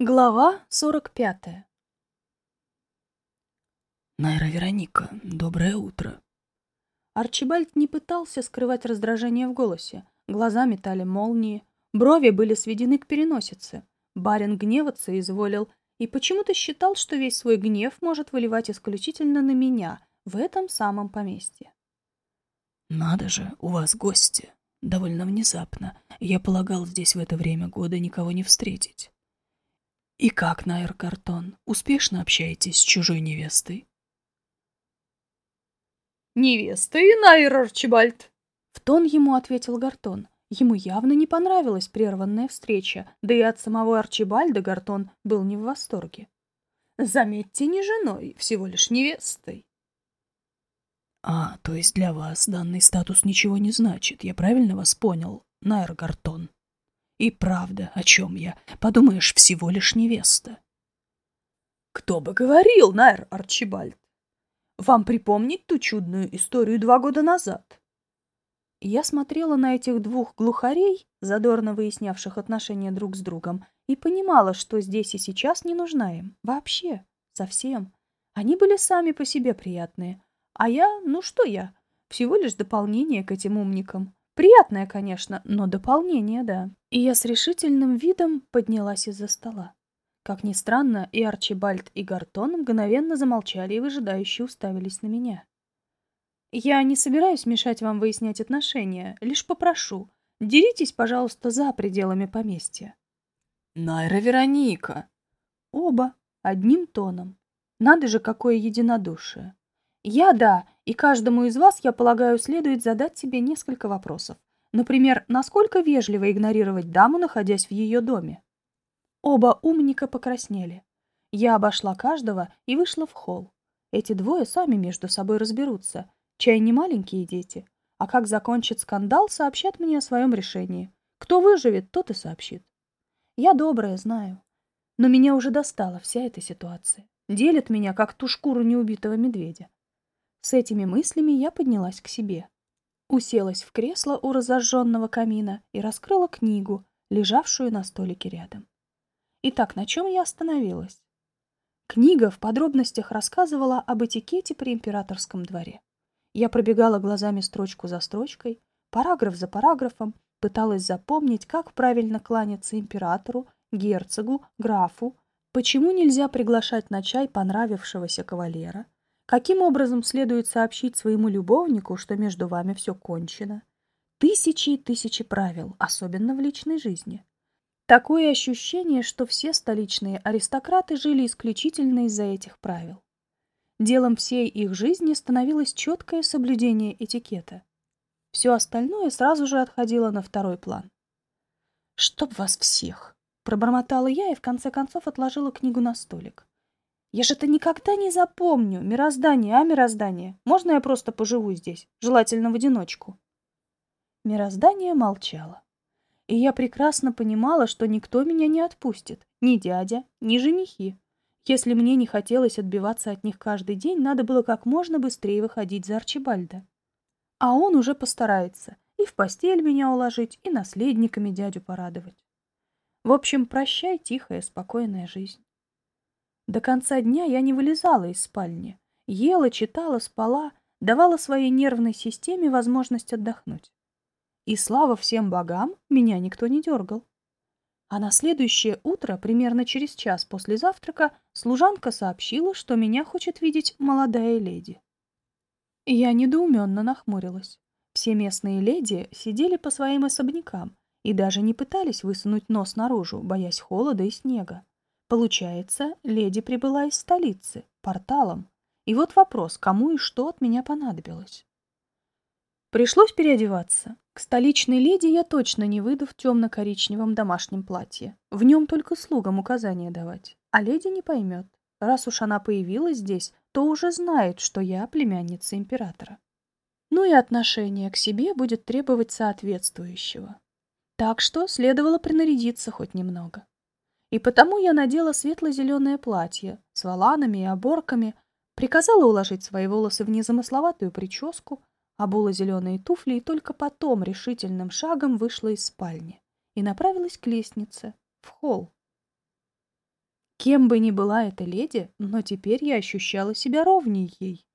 Глава 45 Найра Вероника, доброе утро. Арчибальд не пытался скрывать раздражение в голосе. Глаза метали молнии, брови были сведены к переносице. Барин гневаться изволил и почему-то считал, что весь свой гнев может выливать исключительно на меня в этом самом поместье. «Надо же, у вас гости. Довольно внезапно. Я полагал здесь в это время года никого не встретить. И как, Найр Картон, успешно общаетесь с чужой невестой?» «Невестой, Найр Арчибальд!» В тон ему ответил Гартон. Ему явно не понравилась прерванная встреча, да и от самого Арчибальда Гартон был не в восторге. «Заметьте, не женой, всего лишь невестой». «А, то есть для вас данный статус ничего не значит, я правильно вас понял, Найр Гартон?» И правда, о чем я? Подумаешь, всего лишь невеста. Кто бы говорил, Найр Арчибальд? Вам припомнить ту чудную историю два года назад? Я смотрела на этих двух глухарей, задорно выяснявших отношения друг с другом, и понимала, что здесь и сейчас не нужна им. Вообще. Совсем. Они были сами по себе приятные. А я, ну что я? Всего лишь дополнение к этим умникам. Приятное, конечно, но дополнение, да. И я с решительным видом поднялась из-за стола. Как ни странно, и Арчибальд, и Гартон мгновенно замолчали и выжидающе уставились на меня. Я не собираюсь мешать вам выяснять отношения, лишь попрошу. Деритесь, пожалуйста, за пределами поместья. Найра Вероника. Оба, одним тоном. Надо же, какое единодушие. Я да, и каждому из вас, я полагаю, следует задать себе несколько вопросов. Например, насколько вежливо игнорировать даму, находясь в ее доме? Оба умника покраснели. Я обошла каждого и вышла в холл. Эти двое сами между собой разберутся. Чай не маленькие дети. А как закончит скандал, сообщат мне о своем решении. Кто выживет, тот и сообщит. Я добрая, знаю. Но меня уже достала вся эта ситуация. Делит меня, как ту шкуру неубитого медведя. С этими мыслями я поднялась к себе. Уселась в кресло у разожженного камина и раскрыла книгу, лежавшую на столике рядом. Итак, на чем я остановилась? Книга в подробностях рассказывала об этикете при императорском дворе. Я пробегала глазами строчку за строчкой, параграф за параграфом, пыталась запомнить, как правильно кланяться императору, герцогу, графу, почему нельзя приглашать на чай понравившегося кавалера, Каким образом следует сообщить своему любовнику, что между вами все кончено? Тысячи и тысячи правил, особенно в личной жизни. Такое ощущение, что все столичные аристократы жили исключительно из-за этих правил. Делом всей их жизни становилось четкое соблюдение этикета. Все остальное сразу же отходило на второй план. «Чтоб вас всех!» — пробормотала я и в конце концов отложила книгу на столик. Я же это никогда не запомню. Мироздание, а мироздание. Можно я просто поживу здесь, желательно в одиночку? Мироздание молчало. И я прекрасно понимала, что никто меня не отпустит. Ни дядя, ни женихи. Если мне не хотелось отбиваться от них каждый день, надо было как можно быстрее выходить за Арчибальда. А он уже постарается и в постель меня уложить, и наследниками дядю порадовать. В общем, прощай, тихая, спокойная жизнь. До конца дня я не вылезала из спальни. Ела, читала, спала, давала своей нервной системе возможность отдохнуть. И слава всем богам, меня никто не дергал. А на следующее утро, примерно через час после завтрака, служанка сообщила, что меня хочет видеть молодая леди. Я недоуменно нахмурилась. Все местные леди сидели по своим особнякам и даже не пытались высунуть нос наружу, боясь холода и снега. Получается, леди прибыла из столицы, порталом. И вот вопрос, кому и что от меня понадобилось. Пришлось переодеваться. К столичной леди я точно не выйду в темно-коричневом домашнем платье. В нем только слугам указания давать. А леди не поймет. Раз уж она появилась здесь, то уже знает, что я племянница императора. Ну и отношение к себе будет требовать соответствующего. Так что следовало принарядиться хоть немного. И потому я надела светло-зеленое платье с воланами и оборками, приказала уложить свои волосы в незамысловатую прическу, обула зеленые туфли и только потом решительным шагом вышла из спальни и направилась к лестнице, в холл. Кем бы ни была эта леди, но теперь я ощущала себя ровней ей.